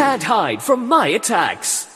can't hide from my attacks.